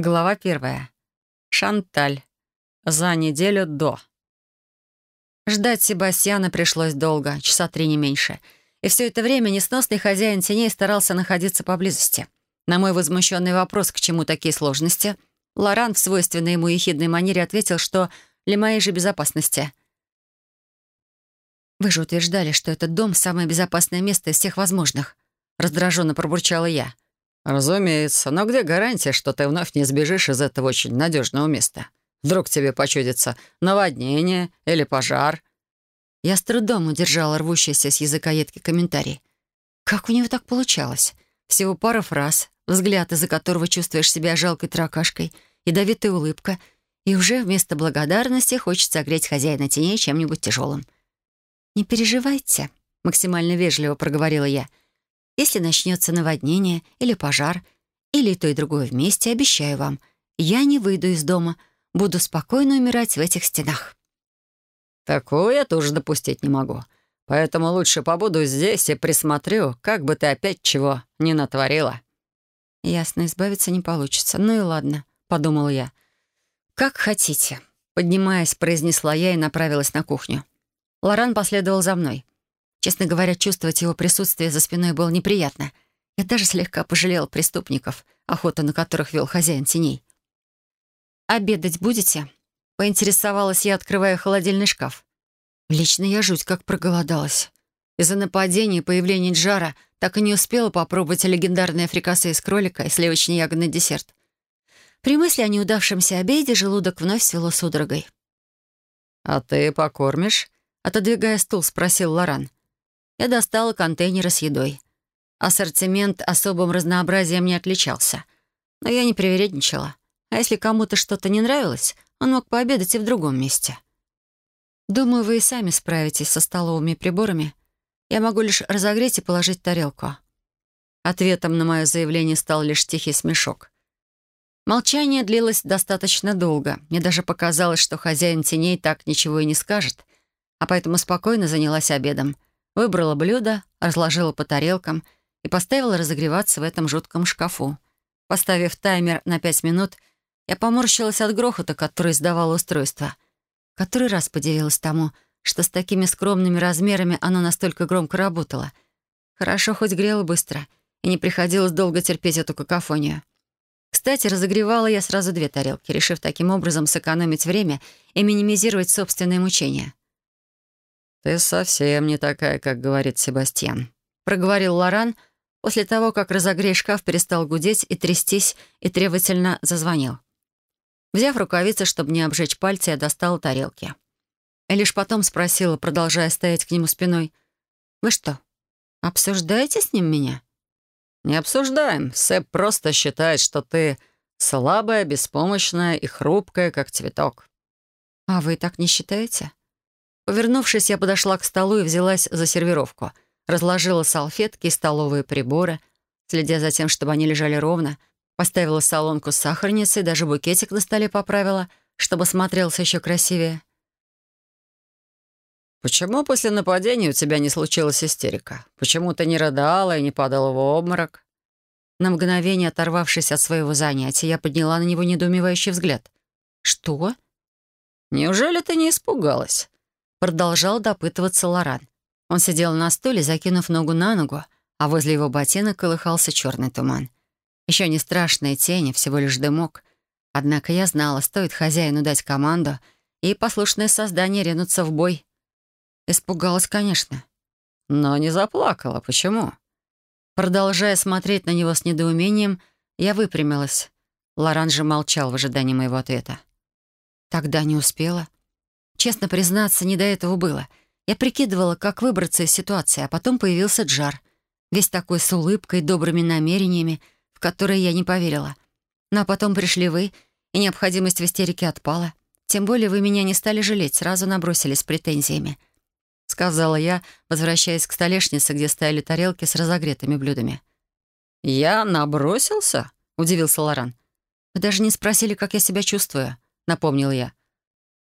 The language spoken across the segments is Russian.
Глава первая. Шанталь. За неделю до. Ждать Себастьяна пришлось долго, часа три не меньше. И все это время несносный хозяин теней старался находиться поблизости. На мой возмущенный вопрос, к чему такие сложности, Лоран в свойственной ему ехидной манере ответил, что для моей же безопасности. «Вы же утверждали, что этот дом — самое безопасное место из всех возможных», — раздраженно пробурчала я. «Разумеется. Но где гарантия, что ты вновь не сбежишь из этого очень надежного места? Вдруг тебе почудится наводнение или пожар?» Я с трудом удержала рвущийся с языка едкий комментарий. Как у него так получалось? Всего пара фраз, взгляд, из-за которого чувствуешь себя жалкой таракашкой, ядовитая улыбка, и уже вместо благодарности хочется огреть хозяина теней чем-нибудь тяжелым. «Не переживайте», — максимально вежливо проговорила я. «Если начнется наводнение или пожар, или то и другое вместе, обещаю вам, я не выйду из дома, буду спокойно умирать в этих стенах». «Такого я тоже допустить не могу. Поэтому лучше побуду здесь и присмотрю, как бы ты опять чего не натворила». «Ясно, избавиться не получится. Ну и ладно», — подумала я. «Как хотите», — поднимаясь, произнесла я и направилась на кухню. Лоран последовал за мной. Честно говоря, чувствовать его присутствие за спиной было неприятно. Я даже слегка пожалел преступников, охота на которых вел хозяин теней. «Обедать будете?» — поинтересовалась я, открывая холодильный шкаф. Лично я жуть как проголодалась. Из-за нападения и появления Джара так и не успела попробовать легендарные фрикасы из кролика и сливочный ягодный десерт. При мысли о неудавшемся обеде желудок вновь свело судорогой. «А ты покормишь?» Отодвигая стул, спросил Лоран. Я достала контейнеры с едой. Ассортимент особым разнообразием не отличался. Но я не привередничала. А если кому-то что-то не нравилось, он мог пообедать и в другом месте. Думаю, вы и сами справитесь со столовыми приборами. Я могу лишь разогреть и положить тарелку. Ответом на мое заявление стал лишь тихий смешок. Молчание длилось достаточно долго. Мне даже показалось, что хозяин теней так ничего и не скажет — а поэтому спокойно занялась обедом. Выбрала блюдо, разложила по тарелкам и поставила разогреваться в этом жутком шкафу. Поставив таймер на пять минут, я поморщилась от грохота, который издавало устройство. Который раз подивилась тому, что с такими скромными размерами оно настолько громко работало. Хорошо хоть грело быстро, и не приходилось долго терпеть эту какофонию. Кстати, разогревала я сразу две тарелки, решив таким образом сэкономить время и минимизировать собственные мучения. «Ты совсем не такая, как говорит Себастьян», — проговорил Лоран после того, как разогрей шкаф перестал гудеть и трястись и требовательно зазвонил. Взяв рукавицы, чтобы не обжечь пальцы, я достала тарелки. И лишь потом спросила, продолжая стоять к нему спиной, «Вы что, обсуждаете с ним меня?» «Не обсуждаем. Сэп просто считает, что ты слабая, беспомощная и хрупкая, как цветок». «А вы так не считаете?» Повернувшись, я подошла к столу и взялась за сервировку. Разложила салфетки и столовые приборы, следя за тем, чтобы они лежали ровно. Поставила солонку с сахарницей, даже букетик на столе поправила, чтобы смотрелся еще красивее. «Почему после нападения у тебя не случилась истерика? Почему ты не рыдала и не падала в обморок?» На мгновение оторвавшись от своего занятия, я подняла на него недоумевающий взгляд. «Что?» «Неужели ты не испугалась? Продолжал допытываться Лоран. Он сидел на стуле, закинув ногу на ногу, а возле его ботинок колыхался черный туман. Еще не страшные тени, всего лишь дымок. Однако я знала, стоит хозяину дать команду, и послушное создание ринуться в бой. Испугалась, конечно. Но не заплакала. Почему? Продолжая смотреть на него с недоумением, я выпрямилась. Лоран же молчал в ожидании моего ответа. Тогда не успела. Честно признаться, не до этого было. Я прикидывала, как выбраться из ситуации, а потом появился Джар. Весь такой с улыбкой, добрыми намерениями, в которые я не поверила. Ну а потом пришли вы, и необходимость в истерике отпала. Тем более вы меня не стали жалеть, сразу набросились с претензиями. Сказала я, возвращаясь к столешнице, где стояли тарелки с разогретыми блюдами. «Я набросился?» — удивился Лоран. «Вы даже не спросили, как я себя чувствую», — напомнил я.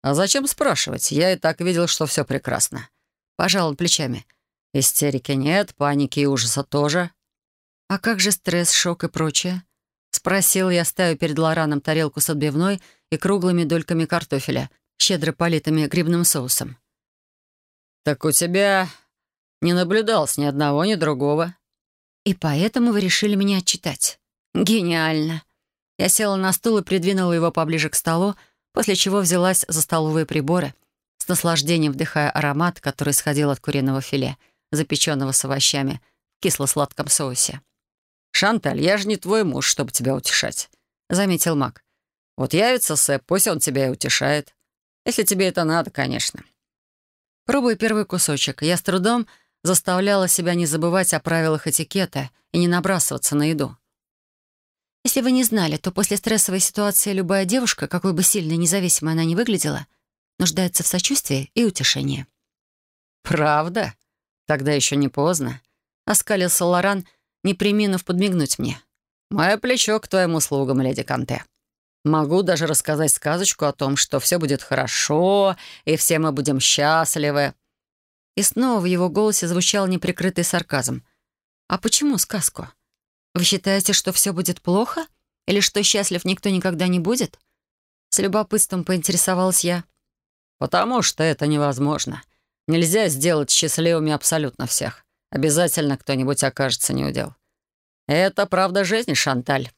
«А зачем спрашивать? Я и так видел, что все прекрасно». Пожал плечами. «Истерики нет, паники и ужаса тоже». «А как же стресс, шок и прочее?» Спросил я, ставя перед Лораном тарелку с отбивной и круглыми дольками картофеля, щедро политыми грибным соусом. «Так у тебя не наблюдалось ни одного, ни другого». «И поэтому вы решили меня отчитать. Гениально!» Я села на стул и придвинула его поближе к столу, после чего взялась за столовые приборы, с наслаждением вдыхая аромат, который исходил от куриного филе, запеченного с овощами, в кисло-сладком соусе. «Шанталь, я же не твой муж, чтобы тебя утешать», — заметил Мак. «Вот явится Сэп, пусть он тебя и утешает. Если тебе это надо, конечно». Пробуя первый кусочек, я с трудом заставляла себя не забывать о правилах этикета и не набрасываться на еду. Если вы не знали, то после стрессовой ситуации любая девушка, какой бы сильной и независимой она ни выглядела, нуждается в сочувствии и утешении. «Правда? Тогда еще не поздно», — оскалился Лоран, не приминув подмигнуть мне. «Мое плечо к твоим услугам, леди Канте. Могу даже рассказать сказочку о том, что все будет хорошо, и все мы будем счастливы». И снова в его голосе звучал неприкрытый сарказм. «А почему сказку?» Вы считаете, что все будет плохо? Или что счастлив никто никогда не будет?» С любопытством поинтересовалась я. «Потому что это невозможно. Нельзя сделать счастливыми абсолютно всех. Обязательно кто-нибудь окажется неудел. Это правда жизни, Шанталь».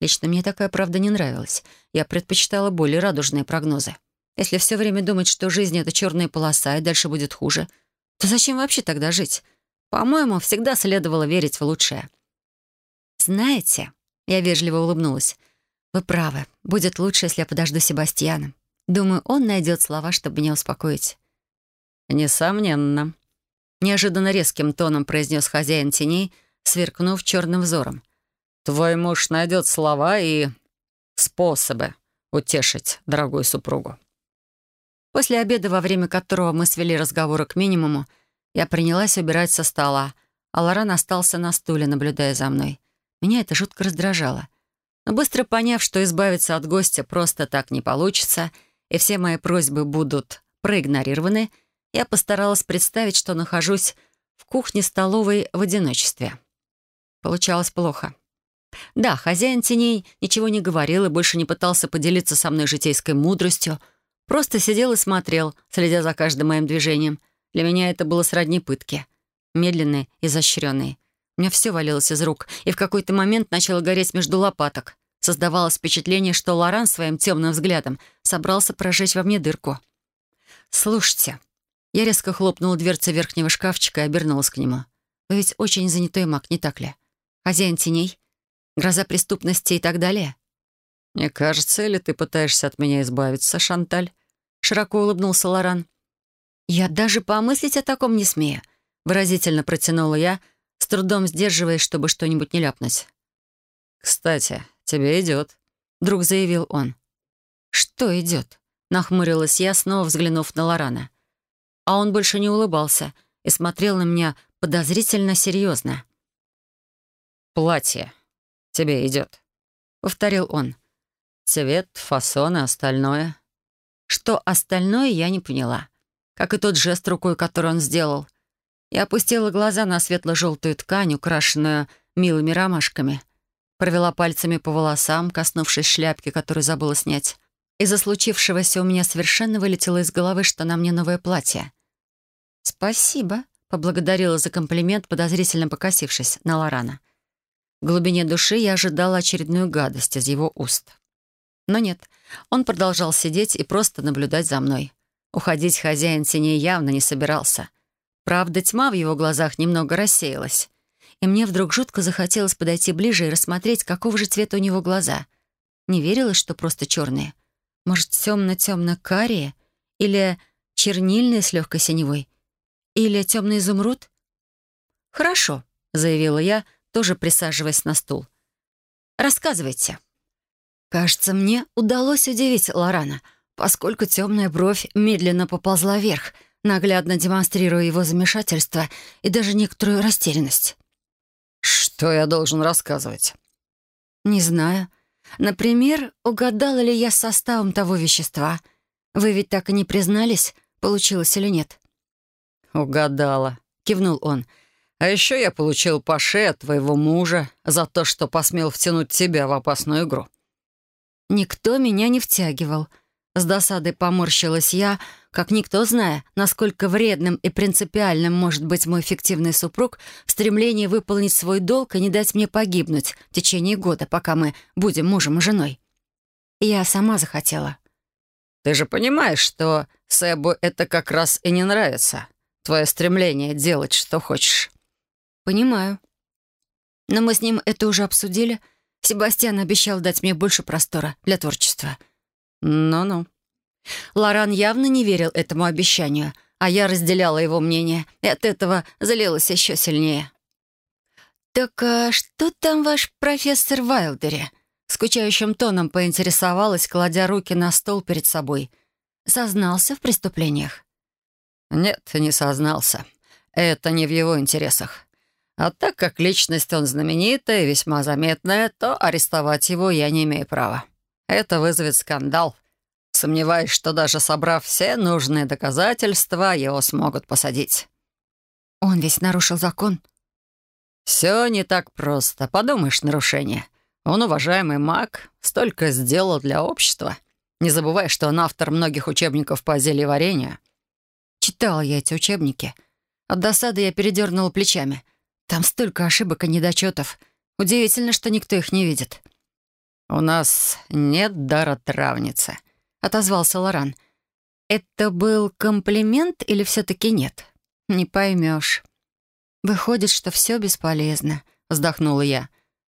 Лично мне такая правда не нравилась. Я предпочитала более радужные прогнозы. Если все время думать, что жизнь — это черная полоса, и дальше будет хуже, то зачем вообще тогда жить? По-моему, всегда следовало верить в лучшее. «Знаете...» — я вежливо улыбнулась. «Вы правы. Будет лучше, если я подожду Себастьяна. Думаю, он найдет слова, чтобы меня успокоить». «Несомненно», — неожиданно резким тоном произнес хозяин теней, сверкнув черным взором. «Твой муж найдет слова и способы утешить дорогую супругу». После обеда, во время которого мы свели разговоры к минимуму, я принялась убирать со стола, а Лоран остался на стуле, наблюдая за мной. Меня это жутко раздражало. Но быстро поняв, что избавиться от гостя просто так не получится, и все мои просьбы будут проигнорированы, я постаралась представить, что нахожусь в кухне-столовой в одиночестве. Получалось плохо. Да, хозяин теней ничего не говорил и больше не пытался поделиться со мной житейской мудростью, просто сидел и смотрел, следя за каждым моим движением. Для меня это было сродни пытки. Медленные, изощренные. У меня все валилось из рук, и в какой-то момент начало гореть между лопаток. Создавалось впечатление, что Лоран своим темным взглядом собрался прожечь во мне дырку. «Слушайте». Я резко хлопнула дверцы верхнего шкафчика и обернулась к нему. «Вы ведь очень занятой маг, не так ли? Хозяин теней? Гроза преступности и так далее?» «Не кажется, или ты пытаешься от меня избавиться, Шанталь?» Широко улыбнулся Лоран. «Я даже помыслить о таком не смею», — выразительно протянула я, — трудом сдерживаясь, чтобы что-нибудь не ляпнуть. «Кстати, тебе идет», — вдруг заявил он. «Что идет?» — нахмурилась я, снова взглянув на Лорана. А он больше не улыбался и смотрел на меня подозрительно серьезно. «Платье тебе идет», — повторил он. «Цвет, фасон и остальное». Что остальное, я не поняла. Как и тот жест рукой, который он сделал — я опустила глаза на светло-желтую ткань, украшенную милыми ромашками. Провела пальцами по волосам, коснувшись шляпки, которую забыла снять. Из-за случившегося у меня совершенно вылетело из головы, что на мне новое платье. «Спасибо», — поблагодарила за комплимент, подозрительно покосившись на Лорана. В глубине души я ожидала очередную гадость из его уст. Но нет, он продолжал сидеть и просто наблюдать за мной. Уходить хозяин теней явно не собирался — Правда, тьма в его глазах немного рассеялась. И мне вдруг жутко захотелось подойти ближе и рассмотреть, какого же цвета у него глаза. Не верилось, что просто черные. Может, темно-темно-карие? Или чернильные с легкой синевой? Или темный изумруд? «Хорошо», — заявила я, тоже присаживаясь на стул. «Рассказывайте». Кажется, мне удалось удивить Лорана, поскольку темная бровь медленно поползла вверх — наглядно демонстрируя его замешательство и даже некоторую растерянность. «Что я должен рассказывать?» «Не знаю. Например, угадала ли я с составом того вещества? Вы ведь так и не признались, получилось или нет?» «Угадала», — кивнул он. А еще я получил паше от твоего мужа за то, что посмел втянуть тебя в опасную игру». «Никто меня не втягивал». С досадой поморщилась я, как никто зная, насколько вредным и принципиальным может быть мой фиктивный супруг в стремлении выполнить свой долг и не дать мне погибнуть в течение года, пока мы будем мужем и женой. Я сама захотела. «Ты же понимаешь, что Сэбу это как раз и не нравится. Твое стремление делать, что хочешь». «Понимаю. Но мы с ним это уже обсудили. Себастьян обещал дать мне больше простора для творчества». «Ну-ну». Лоран явно не верил этому обещанию, а я разделяла его мнение, и от этого залилась еще сильнее. «Так а что там ваш профессор Вайлдери?» Скучающим тоном поинтересовалась, кладя руки на стол перед собой. «Сознался в преступлениях?» «Нет, не сознался. Это не в его интересах. А так как личность он знаменитая и весьма заметная, то арестовать его я не имею права. Это вызовет скандал. Сомневаюсь, что даже собрав все нужные доказательства, его смогут посадить. Он весь нарушил закон? Все не так просто. Подумаешь, нарушение. Он, уважаемый маг, столько сделал для общества. Не забывай, что он автор многих учебников по зельеварению. Читала я эти учебники. От досады я передернула плечами. Там столько ошибок и недочетов. Удивительно, что никто их не видит. «У нас нет дара травницы», — отозвался Лоран. «Это был комплимент или все-таки нет? Не поймешь. Выходит, что все бесполезно», — вздохнула я.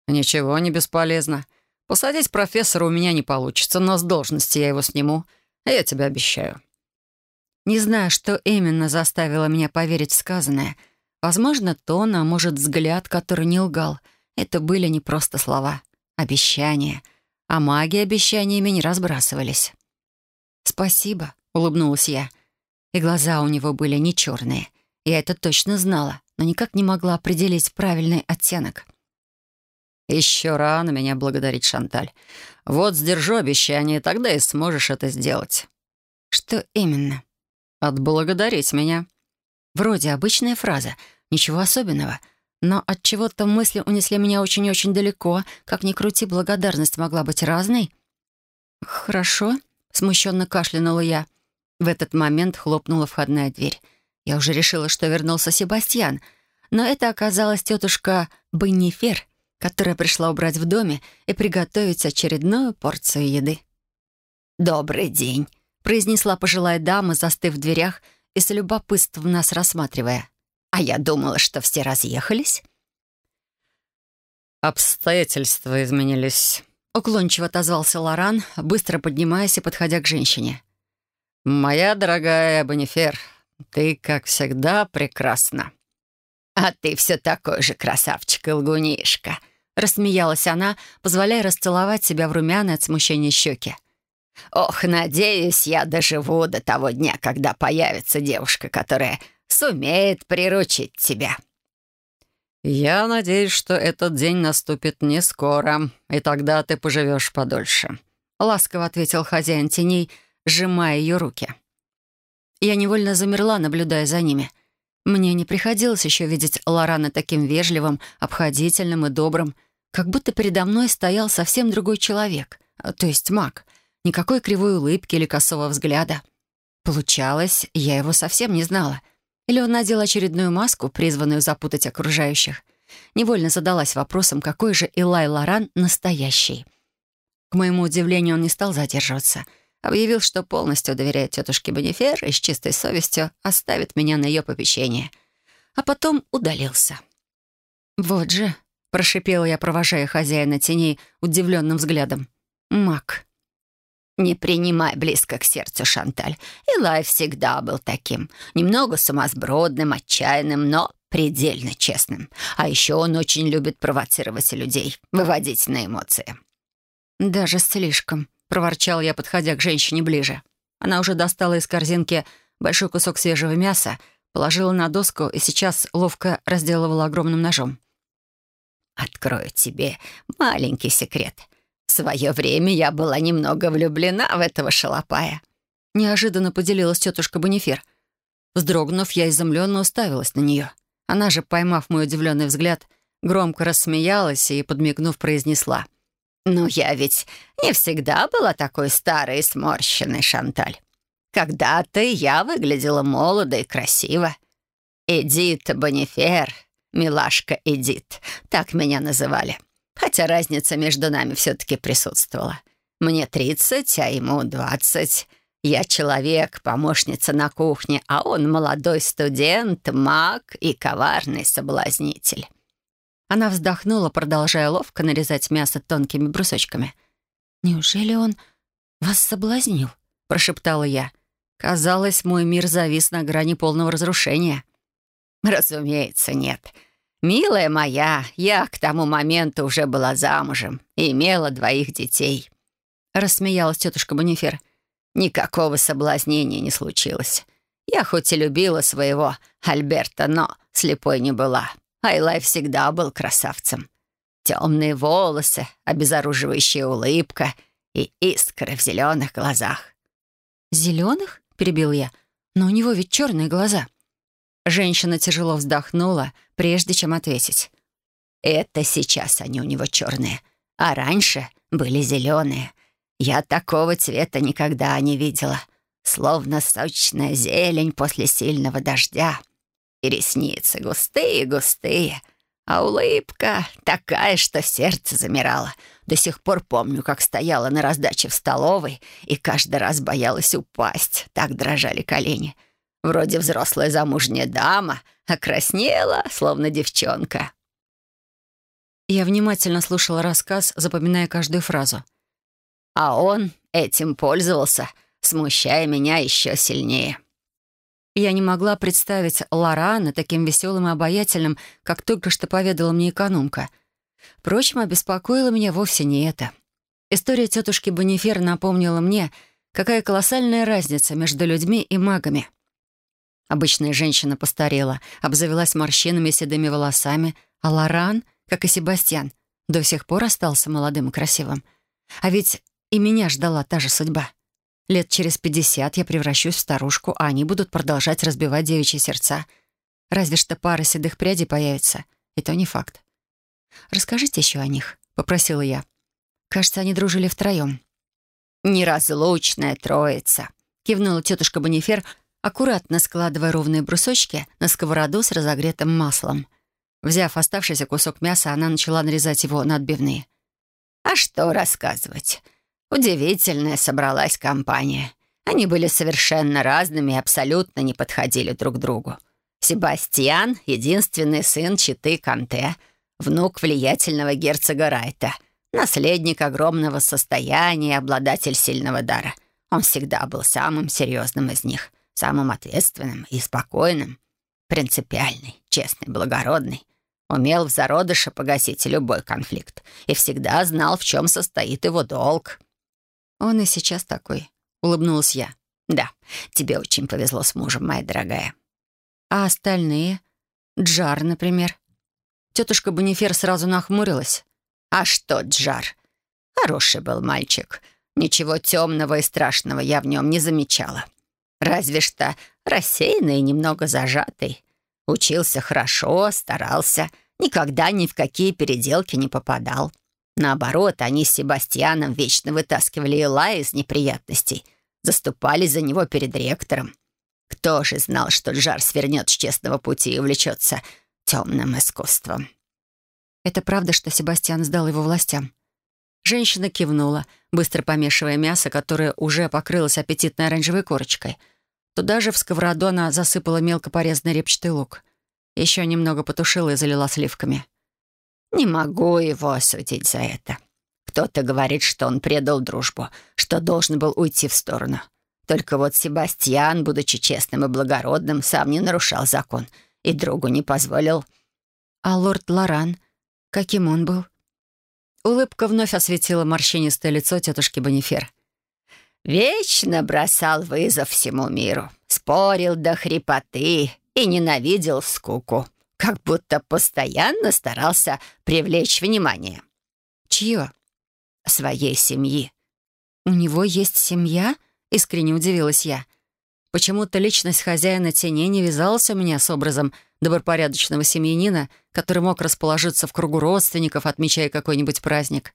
«Ничего не бесполезно. Посадить профессора у меня не получится, но с должности я его сниму. Я тебе обещаю». Не знаю, что именно заставило меня поверить в сказанное — Возможно, тон, а может, взгляд, который не лгал. Это были не просто слова. Обещания. А маги обещаниями не разбрасывались. «Спасибо», — улыбнулась я. И глаза у него были не черные. Я это точно знала, но никак не могла определить правильный оттенок. «Еще рано меня благодарить, Шанталь. Вот сдержу обещание, тогда и сможешь это сделать». «Что именно?» «Отблагодарить меня». Вроде обычная фраза, ничего особенного. Но от чего то мысли унесли меня очень-очень далеко. Как ни крути, благодарность могла быть разной. «Хорошо», — смущенно кашлянула я. В этот момент хлопнула входная дверь. Я уже решила, что вернулся Себастьян, но это оказалась тетушка Беннифер, которая пришла убрать в доме и приготовить очередную порцию еды. «Добрый день», — произнесла пожилая дама, застыв в дверях — и с любопытством нас рассматривая. «А я думала, что все разъехались». «Обстоятельства изменились», — уклончиво отозвался Лоран, быстро поднимаясь и подходя к женщине. «Моя дорогая Бонифер, ты, как всегда, прекрасна». «А ты все такой же красавчик и лгунишка», — рассмеялась она, позволяя расцеловать себя в румяные от смущения щеки. Ох, надеюсь, я доживу до того дня, когда появится девушка, которая сумеет приручить тебя». «Я надеюсь, что этот день наступит не скоро, и тогда ты поживешь подольше», — ласково ответил хозяин теней, сжимая ее руки. Я невольно замерла, наблюдая за ними. Мне не приходилось еще видеть Лорана таким вежливым, обходительным и добрым, как будто передо мной стоял совсем другой человек, то есть маг — Никакой кривой улыбки или косого взгляда. Получалось, я его совсем не знала. Или он надел очередную маску, призванную запутать окружающих. Невольно задалась вопросом, какой же Илай Лоран настоящий. К моему удивлению, он не стал задерживаться. Объявил, что полностью доверяет тетушке Бенефер и с чистой совестью оставит меня на ее попечение. А потом удалился. «Вот же», — прошипела я, провожая хозяина теней удивленным взглядом. «Мак». «Не принимай близко к сердцу, Шанталь. Илай всегда был таким. Немного сумасбродным, отчаянным, но предельно честным. А еще он очень любит провоцировать людей, выводить на эмоции». «Даже слишком», — проворчал я, подходя к женщине ближе. Она уже достала из корзинки большой кусок свежего мяса, положила на доску и сейчас ловко разделывала огромным ножом. «Открою тебе маленький секрет. Свое время я была немного влюблена в этого шалопая». Неожиданно поделилась тетушка Бонифер. Вздрогнув, я изумленно уставилась на нее. Она же, поймав мой удивленный взгляд, громко рассмеялась и, подмигнув, произнесла. «Ну, я ведь не всегда была такой старой и сморщенной, Шанталь. Когда-то я выглядела молодо и красиво. Эдит Бонифер, милашка Эдит, так меня называли. Хотя разница между нами все-таки присутствовала. Мне тридцать, а ему двадцать. Я человек, помощница на кухне, а он молодой студент, маг и коварный соблазнитель. Она вздохнула, продолжая ловко нарезать мясо тонкими брусочками. «Неужели он вас соблазнил?» — прошептала я. Казалось, мой мир завис на грани полного разрушения. «Разумеется, нет. Милая моя, я к тому моменту уже была замужем и имела двоих детей». Рассмеялась тетушка Бонифер. Никакого соблазнения не случилось. Я хоть и любила своего Альберта, но слепой не была. Айлай всегда был красавцем. Темные волосы, обезоруживающая улыбка и искры в зеленых глазах. «Зеленых?» — перебил я. «Но у него ведь черные глаза». Женщина тяжело вздохнула, прежде чем ответить. «Это сейчас они у него черные, а раньше были зеленые. Я такого цвета никогда не видела, словно сочная зелень после сильного дождя. И ресницы густые-густые, а улыбка такая, что сердце замирало. До сих пор помню, как стояла на раздаче в столовой и каждый раз боялась упасть. Так дрожали колени. Вроде взрослая замужняя дама, а краснела, словно девчонка. Я внимательно слушала рассказ, запоминая каждую фразу — а он этим пользовался, смущая меня еще сильнее. Я не могла представить Лорана таким веселым и обаятельным, как только что поведала мне экономка. Впрочем, обеспокоило меня вовсе не это. История тетушки Бонифер напомнила мне, какая колоссальная разница между людьми и магами. Обычная женщина постарела, обзавелась морщинами и седыми волосами, а Лоран, как и Себастьян, до сих пор остался молодым и красивым. А ведь и меня ждала та же судьба. Лет через пятьдесят я превращусь в старушку, а они будут продолжать разбивать девичьи сердца. Разве что пара седых прядей появится. И то не факт. «Расскажите еще о них», — попросила я. Кажется, они дружили втроем. «Неразлучная троица», — кивнула тетушка Бонифер, аккуратно складывая ровные брусочки на сковороду с разогретым маслом. Взяв оставшийся кусок мяса, она начала нарезать его на отбивные. «А что рассказывать? Удивительная собралась компания. Они были совершенно разными и абсолютно не подходили друг другу. Себастьян — единственный сын Читы Канте, внук влиятельного герцога Райта, наследник огромного состояния и обладатель сильного дара. Он всегда был самым серьезным из них, самым ответственным и спокойным, принципиальный, честный, благородный. Умел в зародыше погасить любой конфликт и всегда знал, в чем состоит его долг. «Он и сейчас такой», — улыбнулась я. «Да, тебе очень повезло с мужем, моя дорогая». «А остальные? Джар, например?» Тетушка Бонифер сразу нахмурилась. «А что Джар? Хороший был мальчик. Ничего темного и страшного я в нем не замечала. Разве что рассеянный и немного зажатый. Учился хорошо, старался, никогда ни в какие переделки не попадал. Наоборот, они с Себастьяном вечно вытаскивали Илая из неприятностей, заступались за него перед ректором. Кто же знал, что Джар свернет с честного пути и увлечется темным искусством? Это правда, что Себастьян сдал его властям? Женщина кивнула, быстро помешивая мясо, которое уже покрылось аппетитной оранжевой корочкой. Туда же в сковороду она засыпала мелко порезанный репчатый лук. Еще немного потушила и залила сливками. Не могу его осудить за это. Кто-то говорит, что он предал дружбу, что должен был уйти в сторону. Только вот Себастьян, будучи честным и благородным, сам не нарушал закон и другу не позволил. А лорд Лоран, каким он был? Улыбка вновь осветила морщинистое лицо тетушки Бонифер. Вечно бросал вызов всему миру, спорил до хрипоты и ненавидел скуку как будто постоянно старался привлечь внимание. Чье? Своей семьи. «У него есть семья?» — искренне удивилась я. Почему-то личность хозяина теней не вязалась у меня с образом добропорядочного семьянина, который мог расположиться в кругу родственников, отмечая какой-нибудь праздник.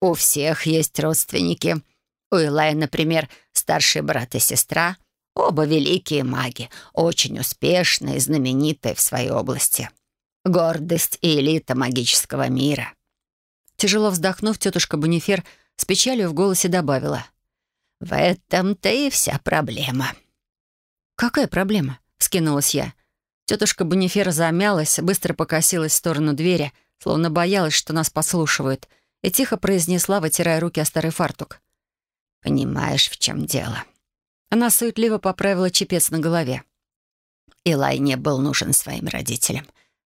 «У всех есть родственники. У Илая, например, старший брат и сестра. Оба великие маги, очень успешные и знаменитые в своей области. Гордость и элита магического мира». Тяжело вздохнув, тетушка Бонифер с печалью в голосе добавила. «В этом-то и вся проблема». «Какая проблема?» — скинулась я. Тетушка Бонифера замялась, быстро покосилась в сторону двери, словно боялась, что нас послушивают, и тихо произнесла, вытирая руки о старый фартук. «Понимаешь, в чем дело?» Она суетливо поправила чепец на голове. Илай не был нужен своим родителям.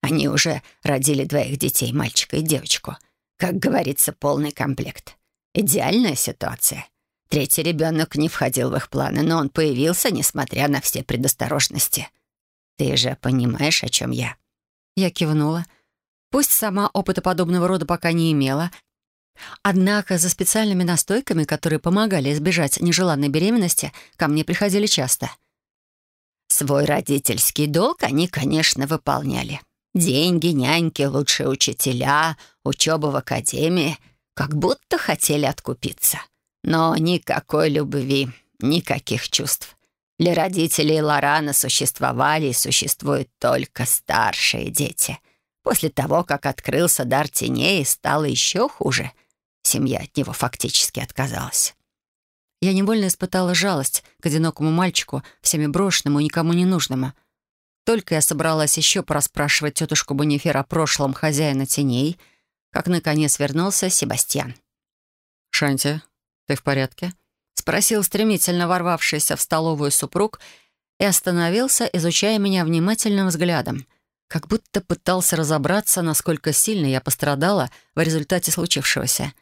Они уже родили двоих детей, мальчика и девочку. Как говорится, полный комплект. Идеальная ситуация. Третий ребенок не входил в их планы, но он появился, несмотря на все предосторожности. Ты же понимаешь, о чем я?» Я кивнула. Пусть сама опыта подобного рода пока не имела, однако за специальными настойками, которые помогали избежать нежеланной беременности, ко мне приходили часто. Свой родительский долг они, конечно, выполняли. Деньги, няньки, лучшие учителя, учеба в академии — как будто хотели откупиться. Но никакой любви, никаких чувств. Для родителей Лорана существовали и существуют только старшие дети. После того, как открылся дар теней, стало еще хуже. Семья от него фактически отказалась. Я невольно испытала жалость к одинокому мальчику, всеми брошенному и никому не нужному. Только я собралась еще порасспрашивать тетушку Бонифер о прошлом хозяина теней, как наконец вернулся Себастьян. «Шанти, «Ты в порядке?» — спросил стремительно ворвавшийся в столовую супруг и остановился, изучая меня внимательным взглядом, как будто пытался разобраться, насколько сильно я пострадала в результате случившегося.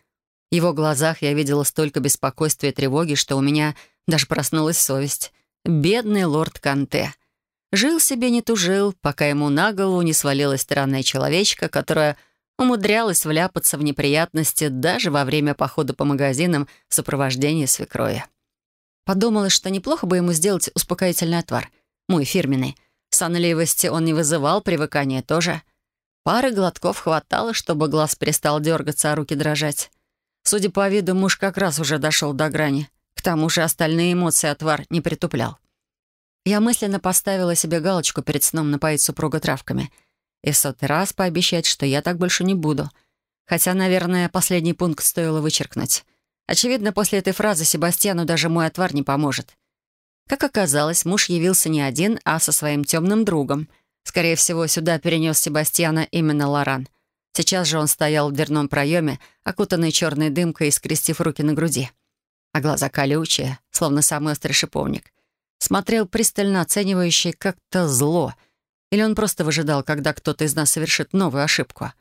В его глазах я видела столько беспокойства и тревоги, что у меня даже проснулась совесть. Бедный лорд Канте. Жил себе не тужил, пока ему на голову не свалилась странная человечка, которая умудрялась вляпаться в неприятности даже во время похода по магазинам в сопровождении свекроя. Подумалось, что неплохо бы ему сделать успокоительный отвар. Мой фирменный. Сонливости он не вызывал, привыкания тоже. Пары глотков хватало, чтобы глаз перестал дергаться, а руки дрожать. Судя по виду, муж как раз уже дошел до грани. К тому же остальные эмоции отвар не притуплял. Я мысленно поставила себе галочку перед сном напоить супруга травками — и в сотый раз пообещать, что я так больше не буду. Хотя, наверное, последний пункт стоило вычеркнуть. Очевидно, после этой фразы Себастьяну даже мой отвар не поможет. Как оказалось, муж явился не один, а со своим темным другом. Скорее всего, сюда перенес Себастьяна именно Лоран. Сейчас же он стоял в дверном проеме, окутанный черной дымкой и скрестив руки на груди. А глаза колючие, словно самый острый шиповник. Смотрел пристально оценивающий как-то зло — или он просто выжидал, когда кто-то из нас совершит новую ошибку?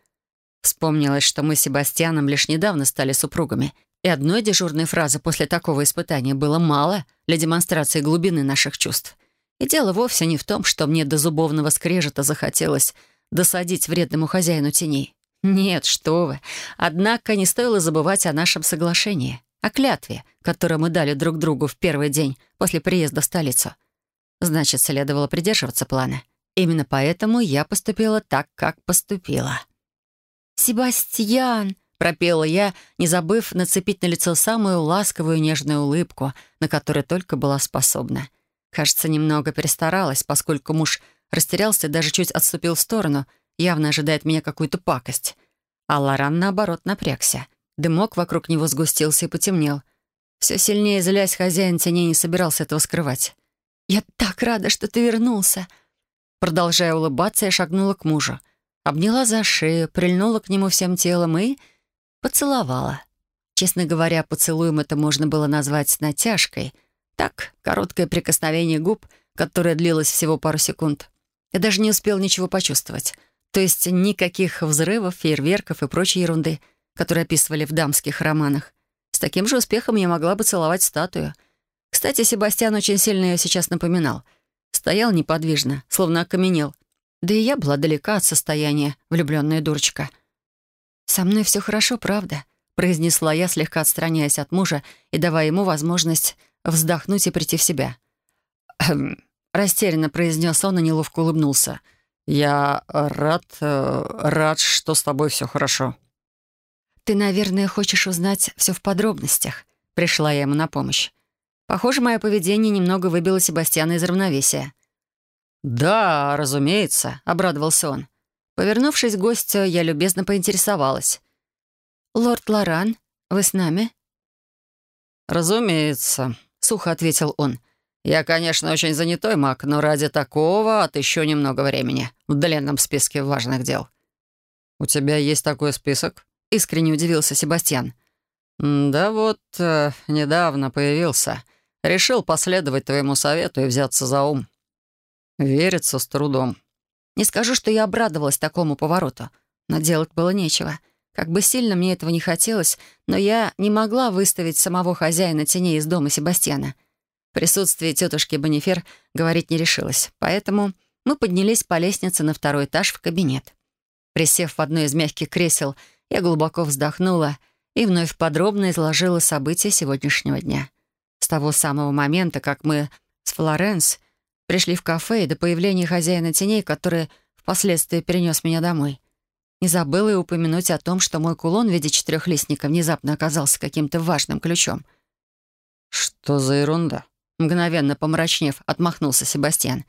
Вспомнилось, что мы с Себастьяном лишь недавно стали супругами, и одной дежурной фразы после такого испытания было мало для демонстрации глубины наших чувств. И дело вовсе не в том, что мне до зубовного скрежета захотелось досадить вредному хозяину теней. Нет, что вы. Однако не стоило забывать о нашем соглашении, о клятве, которую мы дали друг другу в первый день после приезда в столицу. Значит, следовало придерживаться плана. Именно поэтому я поступила так, как поступила. «Себастьян!» — пропела я, не забыв нацепить на лицо самую ласковую нежную улыбку, на которую только была способна. Кажется, немного перестаралась, поскольку муж растерялся и даже чуть отступил в сторону, явно ожидает меня какую-то пакость. А Лоран, наоборот, напрягся. Дымок вокруг него сгустился и потемнел. Все сильнее злясь, хозяин теней не собирался этого скрывать. «Я так рада, что ты вернулся!» Продолжая улыбаться, я шагнула к мужу. Обняла за шею, прильнула к нему всем телом и поцеловала. Честно говоря, поцелуем это можно было назвать натяжкой. Так, короткое прикосновение губ, которое длилось всего пару секунд. Я даже не успел ничего почувствовать. То есть никаких взрывов, фейерверков и прочей ерунды, которые описывали в дамских романах. С таким же успехом я могла бы целовать статую. Кстати, Себастьян очень сильно ее сейчас напоминал — Стоял неподвижно, словно окаменел. Да и я была далека от состояния влюбленная дурочка. «Со мной все хорошо, правда?» — произнесла я, слегка отстраняясь от мужа и давая ему возможность вздохнуть и прийти в себя. растерянно произнес он и неловко улыбнулся. «Я рад, э, рад, что с тобой все хорошо». «Ты, наверное, хочешь узнать все в подробностях», — пришла я ему на помощь. Похоже, мое поведение немного выбило Себастьяна из равновесия. «Да, разумеется», — обрадовался он. Повернувшись к гостю, я любезно поинтересовалась. «Лорд Лоран, вы с нами?» «Разумеется», — сухо ответил он. «Я, конечно, очень занятой маг, но ради такого отыщу немного времени в длинном списке важных дел». «У тебя есть такой список?» — искренне удивился Себастьян. «Да вот, э, недавно появился. Решил последовать твоему совету и взяться за ум». «Верится с трудом». Не скажу, что я обрадовалась такому повороту, но делать было нечего. Как бы сильно мне этого не хотелось, но я не могла выставить самого хозяина теней из дома Себастьяна. В присутствии тетушки Бонифер говорить не решилась, поэтому мы поднялись по лестнице на второй этаж в кабинет. Присев в одно из мягких кресел, я глубоко вздохнула и вновь подробно изложила события сегодняшнего дня. С того самого момента, как мы с Флоренс пришли в кафе и до появления хозяина теней, который впоследствии перенес меня домой. Не забыла и упомянуть о том, что мой кулон в виде четырехлистника внезапно оказался каким-то важным ключом. «Что за ерунда?» Мгновенно помрачнев, отмахнулся Себастьян.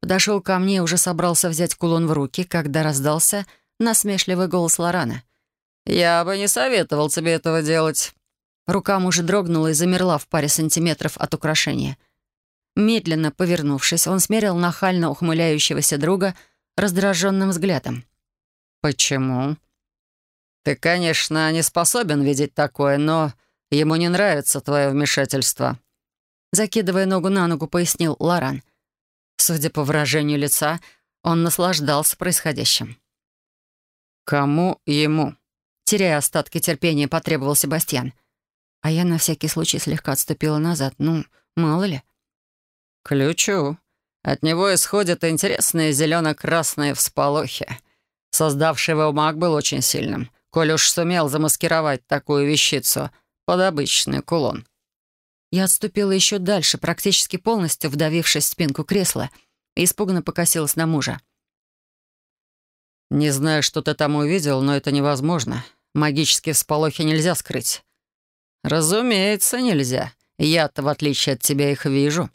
Подошел ко мне и уже собрался взять кулон в руки, когда раздался насмешливый голос Лорана. «Я бы не советовал тебе этого делать». Рука мужа дрогнула и замерла в паре сантиметров от украшения. Медленно повернувшись, он смерил нахально ухмыляющегося друга раздраженным взглядом. «Почему?» «Ты, конечно, не способен видеть такое, но ему не нравится твое вмешательство». Закидывая ногу на ногу, пояснил Лоран. Судя по выражению лица, он наслаждался происходящим. «Кому ему?» Теряя остатки терпения, потребовал Себастьян. А я на всякий случай слегка отступила назад. Ну, мало ли. «Ключу. От него исходят интересные зелено-красные всполохи. Создавший его маг был очень сильным, коль уж сумел замаскировать такую вещицу под обычный кулон. Я отступила еще дальше, практически полностью вдавившись в спинку кресла, и испуганно покосилась на мужа. «Не знаю, что ты там увидел, но это невозможно. Магические всполохи нельзя скрыть». «Разумеется, нельзя. Я-то, в отличие от тебя, их вижу».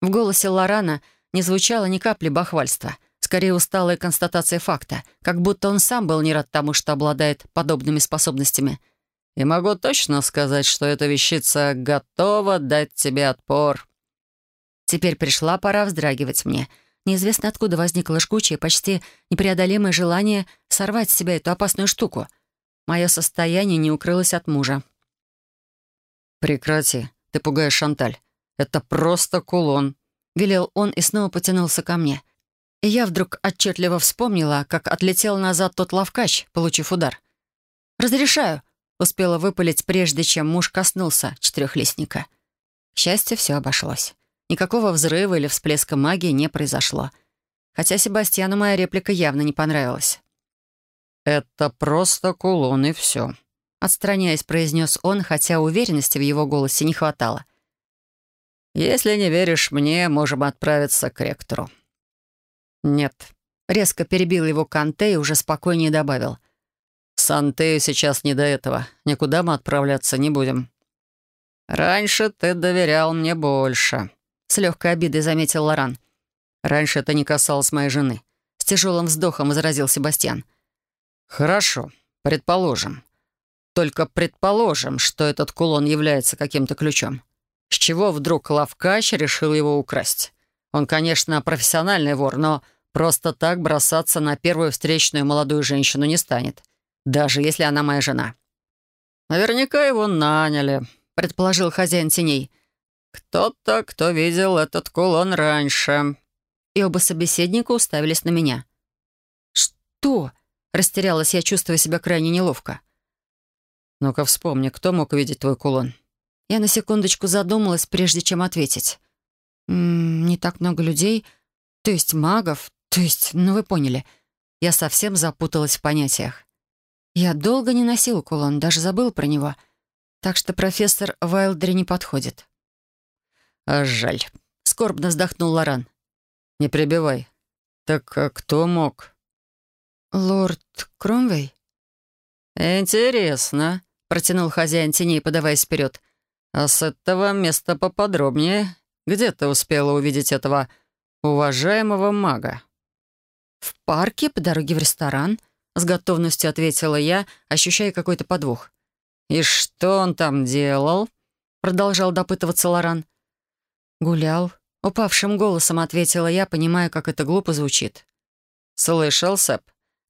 В голосе Лорана не звучало ни капли бахвальства — Скорее усталая констатация факта, как будто он сам был не рад тому, что обладает подобными способностями. «И могу точно сказать, что эта вещица готова дать тебе отпор». Теперь пришла пора вздрагивать мне. Неизвестно, откуда возникло жгучее, почти непреодолимое желание сорвать с себя эту опасную штуку. Мое состояние не укрылось от мужа. «Прекрати, ты пугаешь Шанталь. Это просто кулон», — велел он и снова потянулся ко мне — и я вдруг отчетливо вспомнила, как отлетел назад тот лавкач, получив удар. «Разрешаю», — успела выпалить, прежде чем муж коснулся четырехлистника. К счастью, все обошлось. Никакого взрыва или всплеска магии не произошло. Хотя Себастьяну моя реплика явно не понравилась. «Это просто кулон и все», — отстраняясь, произнес он, хотя уверенности в его голосе не хватало. «Если не веришь мне, можем отправиться к ректору. «Нет». Резко перебил его Канте и уже спокойнее добавил. «С Антею сейчас не до этого. Никуда мы отправляться не будем». «Раньше ты доверял мне больше», — с легкой обидой заметил Лоран. «Раньше это не касалось моей жены», — с тяжелым вздохом возразил Себастьян. «Хорошо, предположим. Только предположим, что этот кулон является каким-то ключом. С чего вдруг Лавкач решил его украсть? Он, конечно, профессиональный вор, но Просто так бросаться на первую встречную молодую женщину не станет, даже если она моя жена. «Наверняка его наняли», — предположил хозяин теней. «Кто-то, кто видел этот кулон раньше». И оба собеседника уставились на меня. «Что?» — растерялась я, чувствуя себя крайне неловко. «Ну-ка вспомни, кто мог видеть твой кулон?» Я на секундочку задумалась, прежде чем ответить. «М -м, «Не так много людей, то есть магов, то есть, ну вы поняли, я совсем запуталась в понятиях. Я долго не носил кулон, даже забыл про него. Так что профессор Вайлдри не подходит. А жаль. Скорбно вздохнул Лоран. «Не прибивай. Так а кто мог?» «Лорд Кромвей?» «Интересно», — протянул хозяин теней, подаваясь вперед. «А с этого места поподробнее. Где ты успела увидеть этого уважаемого мага?» «В парке, по дороге в ресторан», — с готовностью ответила я, ощущая какой-то подвох. «И что он там делал?» — продолжал допытываться Лоран. «Гулял», — упавшим голосом ответила я, понимая, как это глупо звучит. «Слышал, Сэп?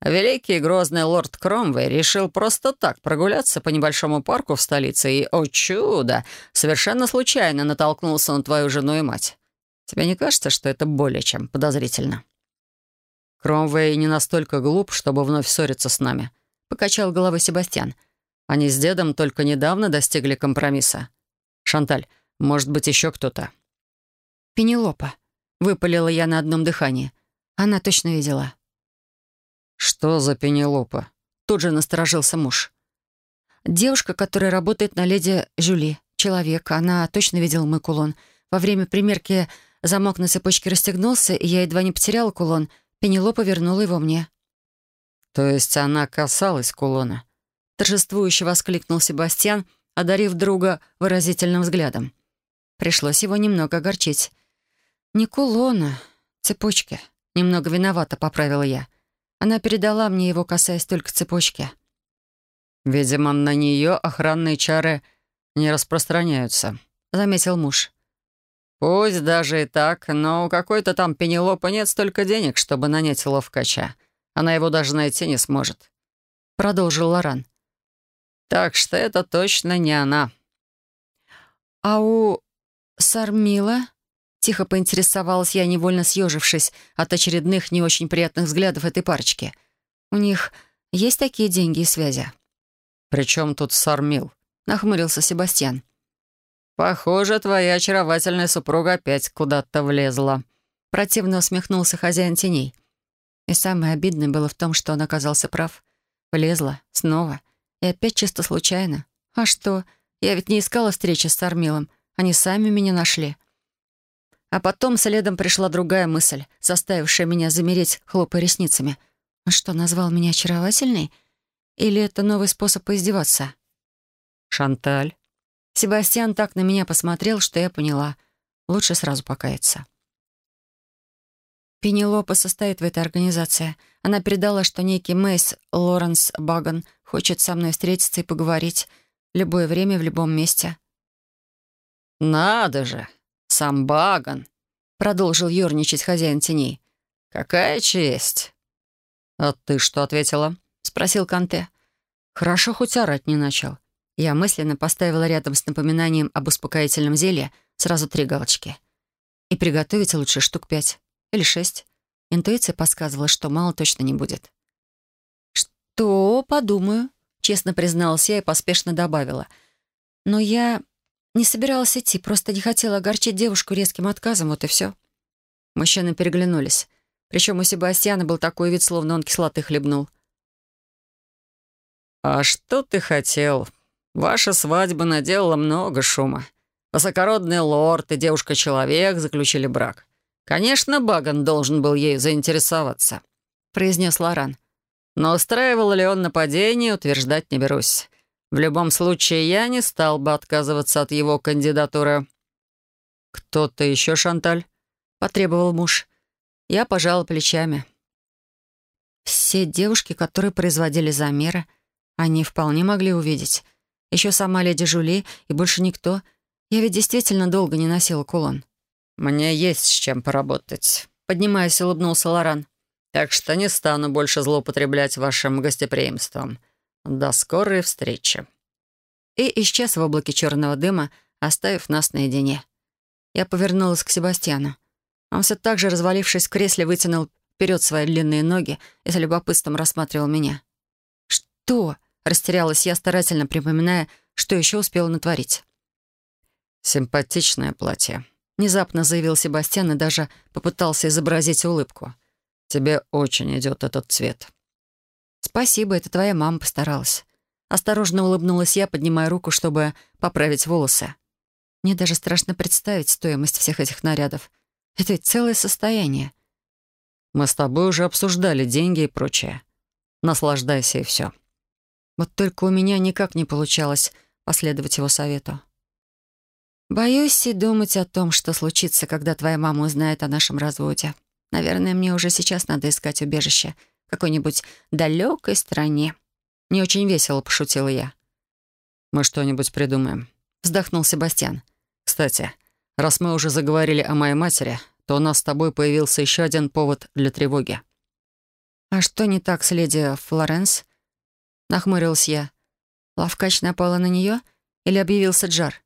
Великий и грозный лорд Кромвей решил просто так прогуляться по небольшому парку в столице и, о чудо, совершенно случайно натолкнулся на твою жену и мать. Тебе не кажется, что это более чем подозрительно?» «Кромвей не настолько глуп, чтобы вновь ссориться с нами», — покачал головой Себастьян. «Они с дедом только недавно достигли компромисса. Шанталь, может быть, еще кто-то?» «Пенелопа», — выпалила я на одном дыхании. Она точно видела. «Что за Пенелопа?» Тут же насторожился муж. «Девушка, которая работает на леди Жюли. Человек. Она точно видела мой кулон. Во время примерки замок на цепочке расстегнулся, и я едва не потеряла кулон. Пенелопа вернула его мне». «То есть она касалась кулона?» Торжествующе воскликнул Себастьян, одарив друга выразительным взглядом. Пришлось его немного огорчить. «Не кулона, цепочки». Немного виновата, поправила я. Она передала мне его, касаясь только цепочки. «Видимо, на нее охранные чары не распространяются», — заметил муж. «Пусть даже и так, но у какой-то там Пенелопы нет столько денег, чтобы нанять ловкача. Она его даже найти не сможет», — продолжил Лоран. «Так что это точно не она». «А у Сармила?» Тихо поинтересовалась я, невольно съежившись от очередных не очень приятных взглядов этой парочки. «У них есть такие деньги и связи?» «При чем тут Сармил?» — нахмурился Себастьян. «Похоже, твоя очаровательная супруга опять куда-то влезла». Противно усмехнулся хозяин теней. И самое обидное было в том, что он оказался прав. Влезла. Снова. И опять чисто случайно. А что? Я ведь не искала встречи с Сармилом. Они сами меня нашли. А потом следом пришла другая мысль, заставившая меня замереть, хлопая ресницами. Он что, назвал меня очаровательной? Или это новый способ поиздеваться? «Шанталь». Себастьян так на меня посмотрел, что я поняла. Лучше сразу покаяться. Пенелопа состоит в этой организации. Она передала, что некий Мейс Лоренс Баган хочет со мной встретиться и поговорить. Любое время, в любом месте. «Надо же! Сам Баган», — продолжил ерничать хозяин теней. «Какая честь!» «А ты что ответила?» — спросил Канте. «Хорошо, хоть орать не начал». Я мысленно поставила рядом с напоминанием об успокоительном зелье сразу три галочки. И приготовить лучше штук пять или шесть. Интуиция подсказывала, что мало точно не будет. «Что? Подумаю», — честно призналась я и поспешно добавила. «Но я не собиралась идти, просто не хотела огорчить девушку резким отказом, вот и все. Мужчины переглянулись. Причем у Себастьяна был такой вид, словно он кислоты хлебнул. «А что ты хотел? Ваша свадьба наделала много шума. Высокородный лорд и девушка-человек заключили брак. Конечно, Баган должен был ею заинтересоваться», — произнес Лоран. «Но устраивал ли он нападение, утверждать не берусь. В любом случае, я не стал бы отказываться от его кандидатуры. «Кто-то еще, Шанталь?» — потребовал муж. Я пожала плечами. Все девушки, которые производили замеры, они вполне могли увидеть. Еще сама леди Жули и больше никто. Я ведь действительно долго не носила кулон. «Мне есть с чем поработать», — поднимаясь, улыбнулся Лоран. «Так что не стану больше злоупотреблять вашим гостеприимством. До скорой встречи». И исчез в облаке черного дыма, оставив нас наедине. Я повернулась к Себастьяну. Он все так же, развалившись в кресле, вытянул вперед свои длинные ноги и с любопытством рассматривал меня. «Что?» — растерялась я, старательно припоминая, что еще успела натворить. «Симпатичное платье», — внезапно заявил Себастьян и даже попытался изобразить улыбку. «Тебе очень идет этот цвет». «Спасибо, это твоя мама постаралась». Осторожно улыбнулась я, поднимая руку, чтобы поправить волосы. Мне даже страшно представить стоимость всех этих нарядов. Это ведь целое состояние. Мы с тобой уже обсуждали деньги и прочее. Наслаждайся и все. Вот только у меня никак не получалось последовать его совету. Боюсь и думать о том, что случится, когда твоя мама узнает о нашем разводе. Наверное, мне уже сейчас надо искать убежище какой-нибудь далекой стране. Не очень весело пошутила я. «Мы что-нибудь придумаем», — вздохнул Себастьян. «Кстати, раз мы уже заговорили о моей матери, то у нас с тобой появился еще один повод для тревоги». «А что не так с леди Флоренс?» — нахмурилась я. Лавкач напала на нее или объявился Джар?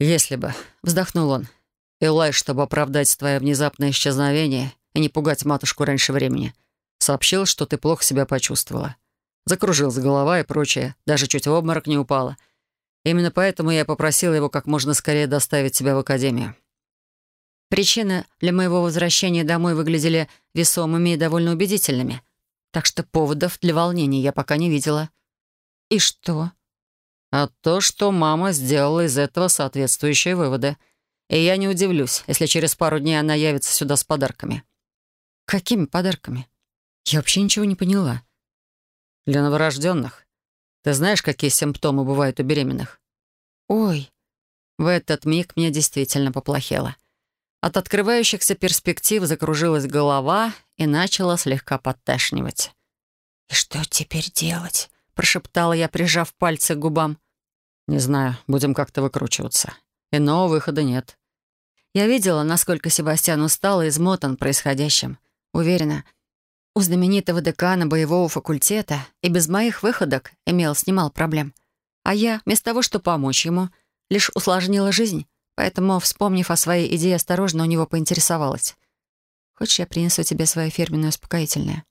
«Если бы», — вздохнул он, — «Элай, чтобы оправдать твое внезапное исчезновение и не пугать матушку раньше времени, сообщил, что ты плохо себя почувствовала. Закружилась голова и прочее, даже чуть в обморок не упала. Именно поэтому я попросил его как можно скорее доставить тебя в академию». Причины для моего возвращения домой выглядели весомыми и довольно убедительными, так что поводов для волнения я пока не видела. «И что?» а то, что мама сделала из этого соответствующие выводы. И я не удивлюсь, если через пару дней она явится сюда с подарками». «Какими подарками?» «Я вообще ничего не поняла». «Для новорожденных. Ты знаешь, какие симптомы бывают у беременных?» «Ой». В этот миг мне действительно поплохело. От открывающихся перспектив закружилась голова и начала слегка подташнивать. «И что теперь делать?» — прошептала я, прижав пальцы к губам. «Не знаю, будем как-то выкручиваться. Иного выхода нет». Я видела, насколько Себастьян устал и измотан происходящим. Уверена, у знаменитого декана боевого факультета и без моих выходок имел снимал проблем. А я, вместо того, чтобы помочь ему, лишь усложнила жизнь, поэтому, вспомнив о своей идее, осторожно у него поинтересовалась. «Хочешь, я принесу тебе свое фирменное успокоительное?»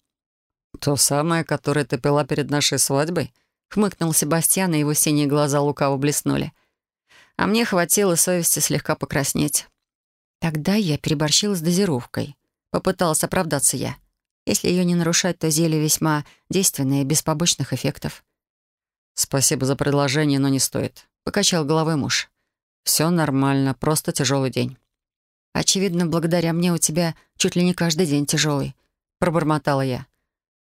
«То самое, которое ты пила перед нашей свадьбой?» — хмыкнул Себастьян, и его синие глаза лукаво блеснули. А мне хватило совести слегка покраснеть. Тогда я переборщила с дозировкой. Попыталась оправдаться я. Если ее не нарушать, то зелье весьма действенное, без побочных эффектов. «Спасибо за предложение, но не стоит», — покачал головой муж. «Все нормально, просто тяжелый день». «Очевидно, благодаря мне у тебя чуть ли не каждый день тяжелый», — пробормотала я.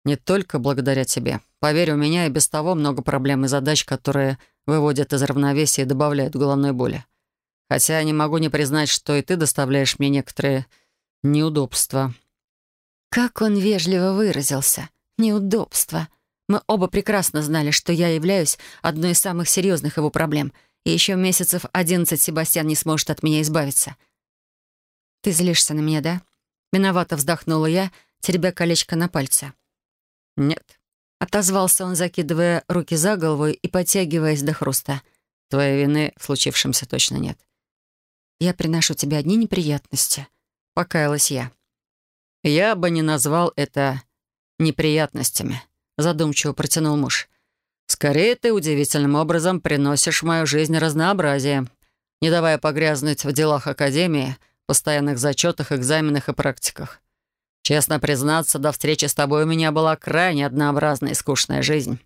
Не только благодаря тебе. Поверь, у меня и без того много проблем и задач, которые выводят из равновесия и добавляют головной боли. Хотя я не могу не признать, что и ты доставляешь мне некоторые неудобства». Как он вежливо выразился. «Неудобства». Мы оба прекрасно знали, что я являюсь одной из самых серьезных его проблем, и еще месяцев одиннадцать Себастьян не сможет от меня избавиться. «Ты злишься на меня, да?» Виновато вздохнула я, теребя колечко на пальце. «Нет», — отозвался он, закидывая руки за голову и подтягиваясь до хруста. «Твоей вины в случившемся точно нет». «Я приношу тебе одни неприятности», — покаялась я. «Я бы не назвал это неприятностями», — задумчиво протянул муж. «Скорее ты удивительным образом приносишь в мою жизнь разнообразие, не давая погрязнуть в делах Академии, постоянных зачетах, экзаменах и практиках. Честно признаться, до встречи с тобой у меня была крайне однообразная и скучная жизнь.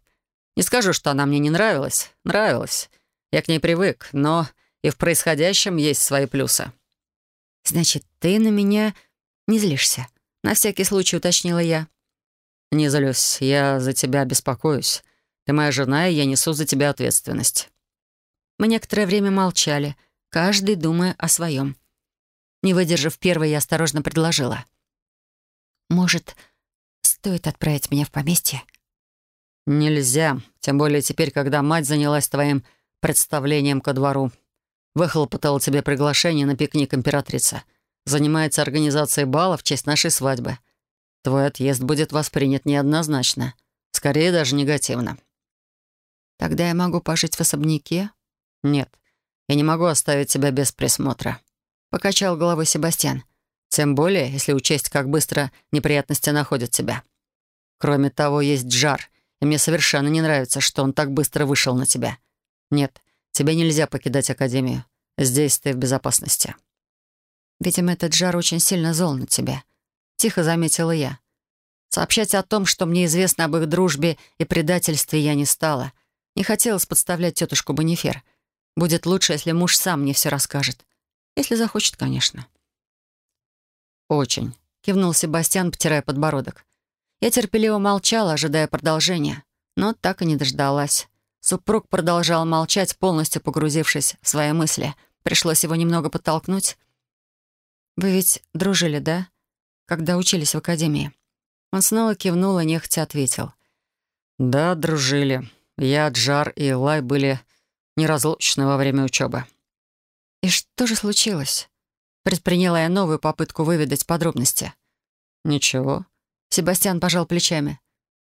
Не скажу, что она мне не нравилась. Нравилась. Я к ней привык, но и в происходящем есть свои плюсы. «Значит, ты на меня не злишься?» На всякий случай уточнила я. «Не злюсь. Я за тебя беспокоюсь. Ты моя жена, и я несу за тебя ответственность». Мы некоторое время молчали, каждый думая о своем. Не выдержав первой, я осторожно предложила — может, стоит отправить меня в поместье? Нельзя, тем более теперь, когда мать занялась твоим представлением ко двору. Выхлопотала тебе приглашение на пикник императрица. Занимается организацией бала в честь нашей свадьбы. Твой отъезд будет воспринят неоднозначно. Скорее, даже негативно. Тогда я могу пожить в особняке? Нет, я не могу оставить тебя без присмотра. Покачал головой Себастьян. Тем более, если учесть, как быстро неприятности находят тебя. Кроме того, есть жар, и мне совершенно не нравится, что он так быстро вышел на тебя. Нет, тебе нельзя покидать Академию. Здесь ты в безопасности. Видимо, этот жар очень сильно зол на тебя. Тихо заметила я. Сообщать о том, что мне известно об их дружбе и предательстве, я не стала. Не хотелось подставлять тетушку Бонифер. Будет лучше, если муж сам мне все расскажет. Если захочет, конечно. «Очень», — кивнул Себастьян, потирая подбородок. Я терпеливо молчала, ожидая продолжения, но так и не дождалась. Супруг продолжал молчать, полностью погрузившись в свои мысли. Пришлось его немного подтолкнуть. «Вы ведь дружили, да? Когда учились в академии?» Он снова кивнул и нехотя ответил. «Да, дружили. Я, Джар и Лай были неразлучны во время учебы». «И что же случилось?» Предприняла я новую попытку выведать подробности. «Ничего». Себастьян пожал плечами.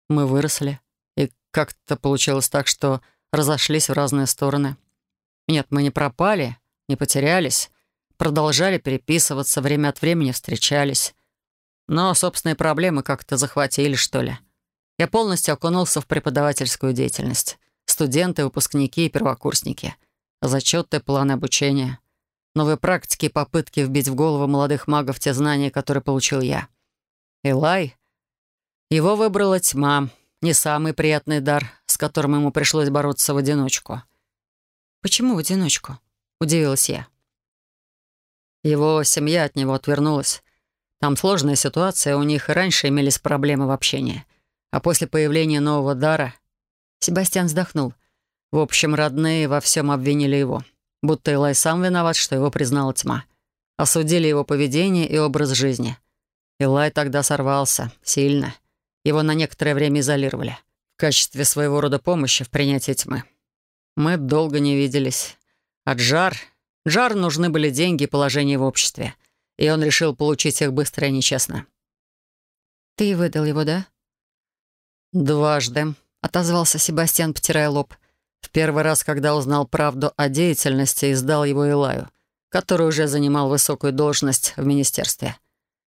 «Мы выросли. И как-то получилось так, что разошлись в разные стороны. Нет, мы не пропали, не потерялись. Продолжали переписываться, время от времени встречались. Но собственные проблемы как-то захватили, что ли. Я полностью окунулся в преподавательскую деятельность. Студенты, выпускники и первокурсники. Зачеты, планы обучения. Новые практики и попытки вбить в голову молодых магов те знания, которые получил я. Илай. Его выбрала тьма. Не самый приятный дар, с которым ему пришлось бороться в одиночку. «Почему в одиночку?» — удивилась я. Его семья от него отвернулась. Там сложная ситуация, у них и раньше имелись проблемы в общении. А после появления нового дара... Себастьян вздохнул. В общем, родные во всем обвинили его. Будто Илай сам виноват, что его признала тьма. Осудили его поведение и образ жизни. Илай тогда сорвался. Сильно. Его на некоторое время изолировали. В качестве своего рода помощи в принятии тьмы. Мы долго не виделись. А Джар... Джар нужны были деньги и положение в обществе. И он решил получить их быстро и нечестно. «Ты выдал его, да?» «Дважды», — отозвался Себастьян, потирая лоб. В первый раз, когда узнал правду о деятельности, и сдал его Илаю, который уже занимал высокую должность в министерстве.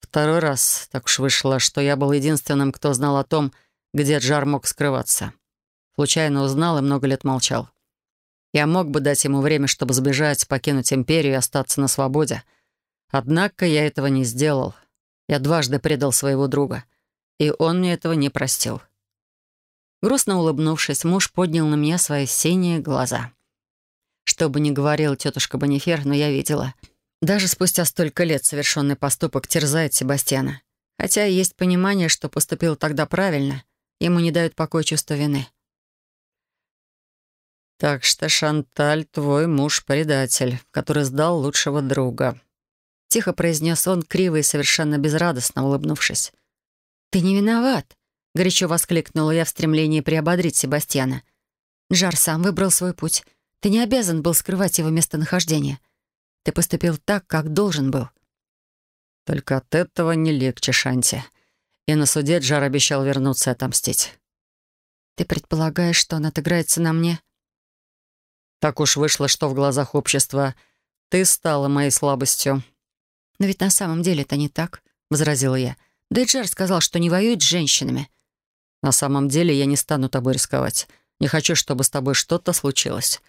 Второй раз так уж вышло, что я был единственным, кто знал о том, где Джар мог скрываться. Случайно узнал и много лет молчал. Я мог бы дать ему время, чтобы сбежать, покинуть империю и остаться на свободе. Однако я этого не сделал. Я дважды предал своего друга, и он мне этого не простил. Грустно улыбнувшись, муж поднял на меня свои синие глаза. Что бы ни говорила тетушка Бонифер, но я видела. Даже спустя столько лет совершенный поступок терзает Себастьяна. Хотя есть понимание, что поступил тогда правильно, ему не дают покоя чувство вины. «Так что, Шанталь, твой муж — предатель, который сдал лучшего друга», — тихо произнес он, криво и совершенно безрадостно улыбнувшись. «Ты не виноват», Горячо воскликнула я в стремлении приободрить Себастьяна. Жар сам выбрал свой путь. Ты не обязан был скрывать его местонахождение. Ты поступил так, как должен был. Только от этого не легче, Шанти. И на суде Джар обещал вернуться и отомстить. Ты предполагаешь, что он отыграется на мне? Так уж вышло, что в глазах общества ты стала моей слабостью. Но ведь на самом деле это не так, — возразила я. Да и Джар сказал, что не воюет с женщинами. На самом деле я не стану тобой рисковать. Не хочу, чтобы с тобой что-то случилось.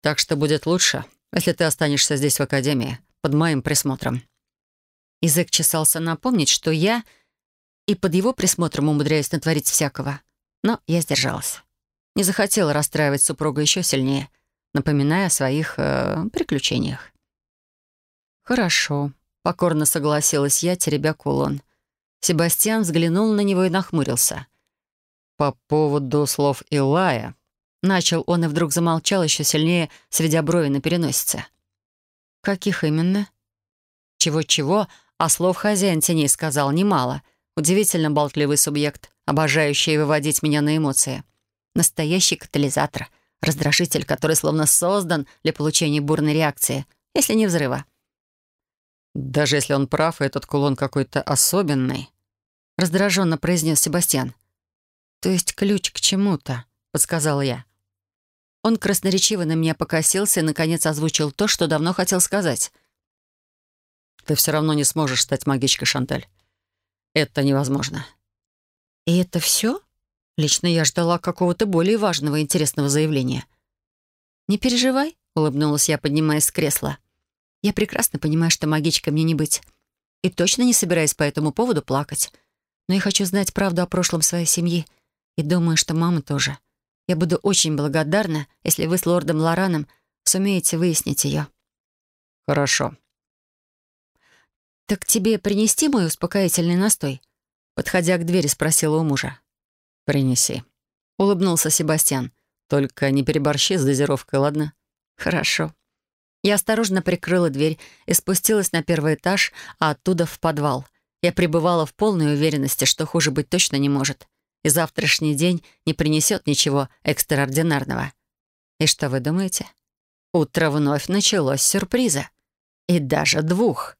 Так что будет лучше, если ты останешься здесь в академии, под моим присмотром». Язык чесался напомнить, что я и под его присмотром умудряюсь натворить всякого. Но я сдержалась. Не захотела расстраивать супруга еще сильнее, напоминая о своих э, приключениях. «Хорошо», — покорно согласилась я, теребя кулон. Себастьян взглянул на него и нахмурился — «По поводу слов Илая...» Начал он и вдруг замолчал еще сильнее, сведя брови на переносице. «Каких именно?» «Чего-чего, а слов хозяин теней сказал немало. Удивительно болтливый субъект, обожающий выводить меня на эмоции. Настоящий катализатор, раздражитель, который словно создан для получения бурной реакции, если не взрыва». «Даже если он прав, и этот кулон какой-то особенный», — раздраженно произнес Себастьян. «То есть ключ к чему-то», — подсказала я. Он красноречиво на меня покосился и, наконец, озвучил то, что давно хотел сказать. «Ты все равно не сможешь стать магичкой, Шанталь. Это невозможно». «И это все? Лично я ждала какого-то более важного и интересного заявления». «Не переживай», — улыбнулась я, поднимаясь с кресла. «Я прекрасно понимаю, что магичкой мне не быть. И точно не собираюсь по этому поводу плакать. Но я хочу знать правду о прошлом своей семьи» и думаю, что мама тоже. Я буду очень благодарна, если вы с лордом Лораном сумеете выяснить ее. «Хорошо». «Так тебе принести мой успокоительный настой?» Подходя к двери, спросила у мужа. «Принеси», — улыбнулся Себастьян. «Только не переборщи с дозировкой, ладно?» «Хорошо». Я осторожно прикрыла дверь и спустилась на первый этаж, а оттуда в подвал. Я пребывала в полной уверенности, что хуже быть точно не может. И завтрашний день не принесет ничего экстраординарного. И что вы думаете? Утро вновь началось с сюрприза. И даже двух.